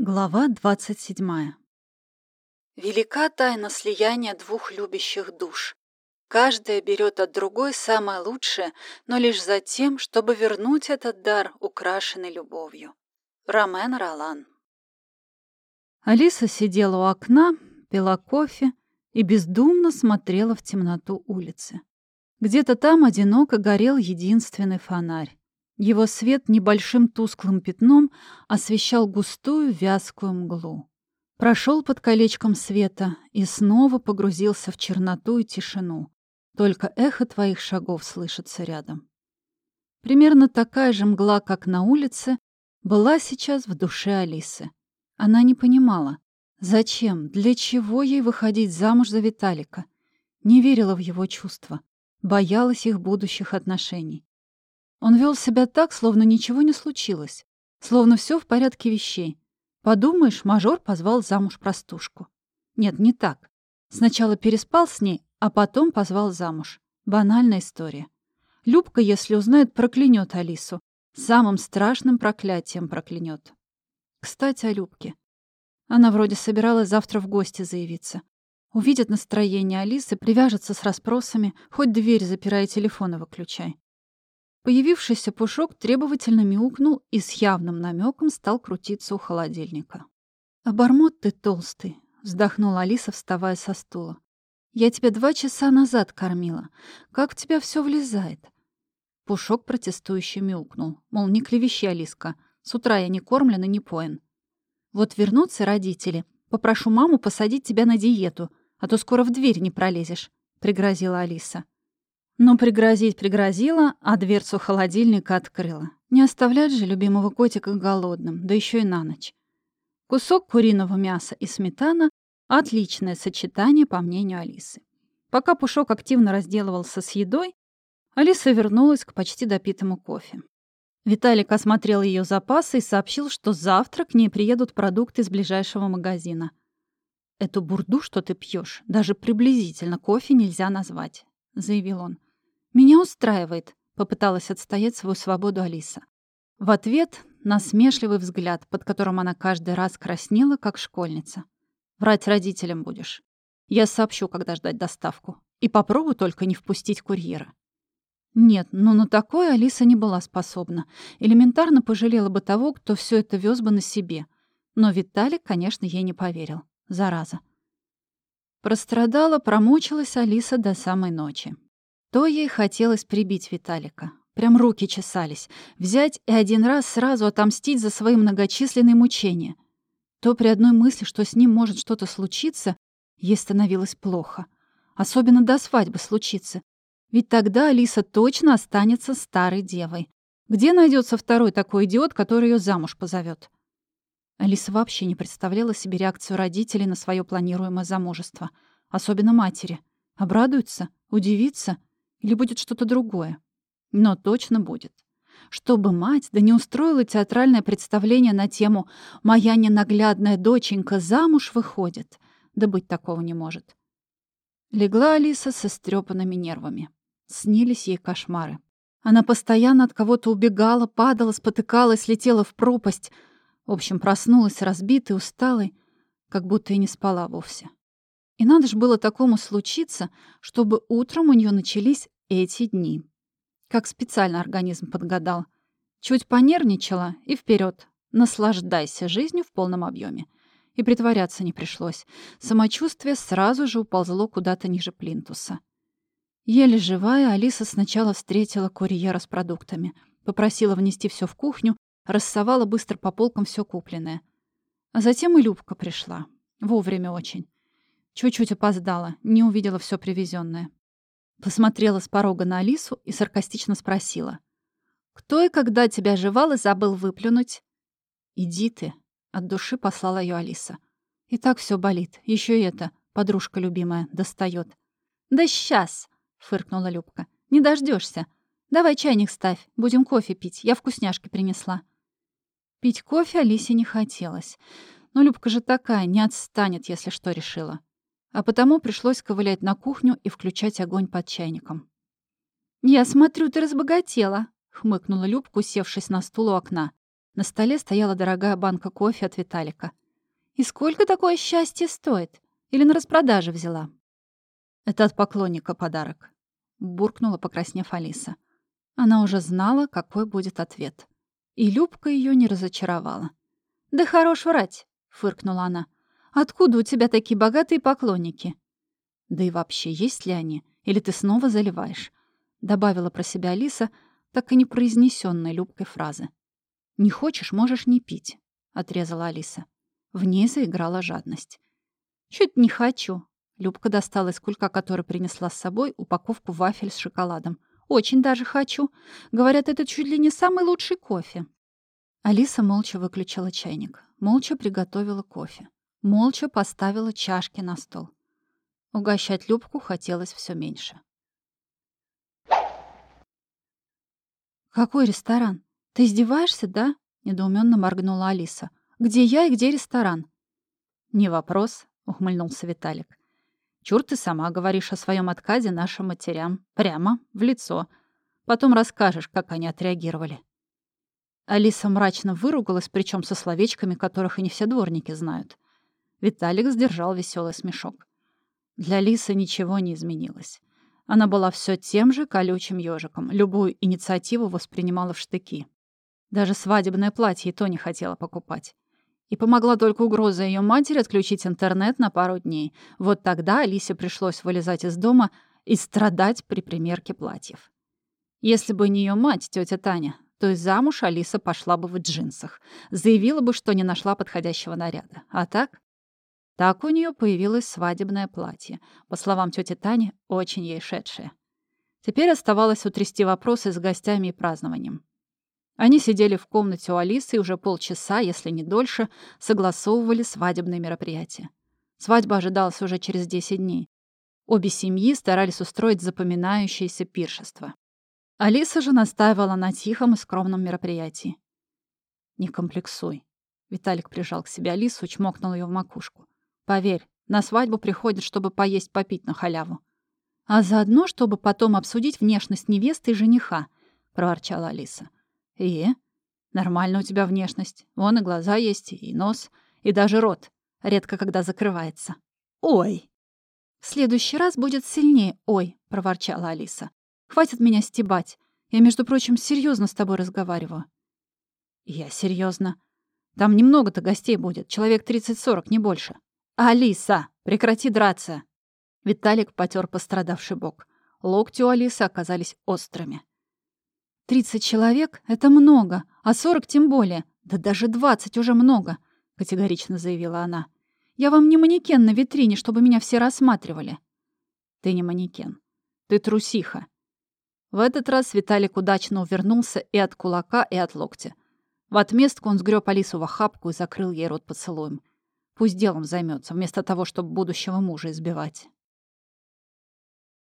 Глава 27. Велика тайна слияния двух любящих душ. Каждая берет от другой самое лучшее, но лишь за тем, чтобы вернуть этот дар, украшенный любовью. Ромен Ролан. Алиса сидела у окна, пила кофе и бездумно смотрела в темноту улицы. Где-то там одиноко горел единственный фонарь. Его свет небольшим тусклым пятном освещал густую вязкую мглу. Прошел под колечком света и снова погрузился в черноту и тишину. Только эхо твоих шагов слышится рядом. Примерно такая же мгла, как на улице, была сейчас в душе Алисы. Она не понимала, зачем, для чего ей выходить замуж за Виталика. Не верила в его чувства, боялась их будущих отношений. Он вел себя так, словно ничего не случилось, словно все в порядке вещей. Подумаешь, мажор позвал замуж простушку. Нет, не так. Сначала переспал с ней, а потом позвал замуж. Банальная история. Любка, если узнает, проклянет Алису. Самым страшным проклятием проклянет. Кстати, о Любке. Она вроде собиралась завтра в гости заявиться. Увидит настроение Алисы, привяжется с расспросами, хоть дверь запирай, и выключай. Появившийся Пушок требовательно мяукнул и с явным намеком стал крутиться у холодильника. «Обормот ты толстый», — вздохнула Алиса, вставая со стула. «Я тебя два часа назад кормила. Как в тебя все влезает?» Пушок протестующе мяукнул. Мол, не клевещи, Алиска. С утра я не кормлен и не поен. «Вот вернутся родители. Попрошу маму посадить тебя на диету, а то скоро в дверь не пролезешь», — пригрозила Алиса. Но пригрозить пригрозила, а дверцу холодильника открыла. Не оставлять же любимого котика голодным, да еще и на ночь. Кусок куриного мяса и сметана — отличное сочетание, по мнению Алисы. Пока Пушок активно разделывался с едой, Алиса вернулась к почти допитому кофе. Виталик осмотрел ее запасы и сообщил, что завтра к ней приедут продукты из ближайшего магазина. «Эту бурду, что ты пьешь, даже приблизительно кофе нельзя назвать», — заявил он. «Меня устраивает», — попыталась отстоять свою свободу Алиса. В ответ — насмешливый взгляд, под которым она каждый раз краснела, как школьница. «Врать родителям будешь. Я сообщу, когда ждать доставку. И попробуй только не впустить курьера». Нет, но на такое Алиса не была способна. Элементарно пожалела бы того, кто все это вез бы на себе. Но Виталик, конечно, ей не поверил. Зараза. Прострадала, промучилась Алиса до самой ночи. То ей хотелось прибить Виталика. Прям руки чесались. Взять и один раз сразу отомстить за свои многочисленные мучения. То при одной мысли, что с ним может что-то случиться, ей становилось плохо. Особенно до свадьбы случится. Ведь тогда Алиса точно останется старой девой. Где найдется второй такой идиот, который ее замуж позовет? Алиса вообще не представляла себе реакцию родителей на свое планируемое замужество. Особенно матери. Обрадуются? Удивится? Или будет что-то другое? Но точно будет. Чтобы мать да не устроила театральное представление на тему «Моя ненаглядная доченька замуж выходит», да быть такого не может. Легла Алиса со стрёпанными нервами. Снились ей кошмары. Она постоянно от кого-то убегала, падала, спотыкалась, летела в пропасть. В общем, проснулась разбитой, усталой, как будто и не спала вовсе. И надо же было такому случиться, чтобы утром у нее начались эти дни. Как специально организм подгадал. Чуть понервничала и вперед. Наслаждайся жизнью в полном объеме. И притворяться не пришлось. Самочувствие сразу же уползло куда-то ниже плинтуса. Еле живая, Алиса сначала встретила курьера с продуктами. Попросила внести все в кухню, рассовала быстро по полкам все купленное. А затем и Любка пришла. Вовремя очень. Чуть-чуть опоздала, не увидела все привезенное. Посмотрела с порога на Алису и саркастично спросила. «Кто и когда тебя жевал и забыл выплюнуть?» «Иди ты», — от души послала ее Алиса. «И так все болит. Еще и это, подружка любимая, достает. «Да сейчас!» — фыркнула Любка. «Не дождешься. Давай чайник ставь, будем кофе пить. Я вкусняшки принесла». Пить кофе Алисе не хотелось. Но Любка же такая, не отстанет, если что решила а потому пришлось ковылять на кухню и включать огонь под чайником. «Я смотрю, ты разбогатела», — хмыкнула Любка, усевшись на стул у окна. На столе стояла дорогая банка кофе от Виталика. «И сколько такое счастье стоит? Или на распродаже взяла?» «Это от поклонника подарок», — буркнула, покраснев Алиса. Она уже знала, какой будет ответ. И Любка ее не разочаровала. «Да хорош врать», — фыркнула она. «Откуда у тебя такие богатые поклонники?» «Да и вообще, есть ли они? Или ты снова заливаешь?» Добавила про себя Алиса, так и не произнесенной Любкой фразы. «Не хочешь, можешь не пить», — отрезала Алиса. В ней заиграла жадность. «Чуть не хочу». Любка достала из кулька, который принесла с собой, упаковку вафель с шоколадом. «Очень даже хочу. Говорят, это чуть ли не самый лучший кофе». Алиса молча выключила чайник, молча приготовила кофе, молча поставила чашки на стол. Угощать Любку хотелось все меньше. «Какой ресторан? Ты издеваешься, да?» — недоуменно моргнула Алиса. «Где я и где ресторан?» «Не вопрос», — ухмыльнулся Виталик. «Чур ты сама говоришь о своем отказе нашим матерям. Прямо, в лицо. Потом расскажешь, как они отреагировали». Алиса мрачно выругалась, причем со словечками, которых и не все дворники знают. Виталик сдержал веселый смешок. Для Алисы ничего не изменилось. Она была все тем же колючим ежиком, любую инициативу воспринимала в штыки. Даже свадебное платье и то не хотела покупать. И помогла только угроза ее матери отключить интернет на пару дней. Вот тогда Алисе пришлось вылезать из дома и страдать при примерке платьев. Если бы не ее мать, тетя Таня, то и замуж Алиса пошла бы в джинсах. Заявила бы, что не нашла подходящего наряда. А так? Так у нее появилось свадебное платье, по словам тети Тани, очень ей шедшее. Теперь оставалось утрясти вопросы с гостями и празднованием. Они сидели в комнате у Алисы и уже полчаса, если не дольше, согласовывали свадебные мероприятия. Свадьба ожидалась уже через 10 дней. Обе семьи старались устроить запоминающееся пиршество. Алиса же настаивала на тихом и скромном мероприятии. «Не комплексуй». Виталик прижал к себе Алису, чмокнул ее в макушку. Поверь, на свадьбу приходят, чтобы поесть попить на халяву. А заодно, чтобы потом обсудить внешность невесты и жениха, проворчала Алиса. И? Нормально у тебя внешность. Вон и глаза есть, и нос, и даже рот. Редко когда закрывается. Ой! В следующий раз будет сильнее «ой», — проворчала Алиса. «Хватит меня стебать. Я, между прочим, серьезно с тобой разговариваю». «Я серьезно. Там немного-то гостей будет, человек 30-40, не больше. «Алиса, прекрати драться!» Виталик потер пострадавший бок. Локти у Алисы оказались острыми. «Тридцать человек — это много, а сорок тем более. Да даже двадцать уже много», — категорично заявила она. «Я вам не манекен на витрине, чтобы меня все рассматривали». «Ты не манекен. Ты трусиха». В этот раз Виталик удачно увернулся и от кулака, и от локтя. В отместку он сгреб Алису в охапку и закрыл ей рот поцелуем. Пусть делом займется, вместо того, чтобы будущего мужа избивать.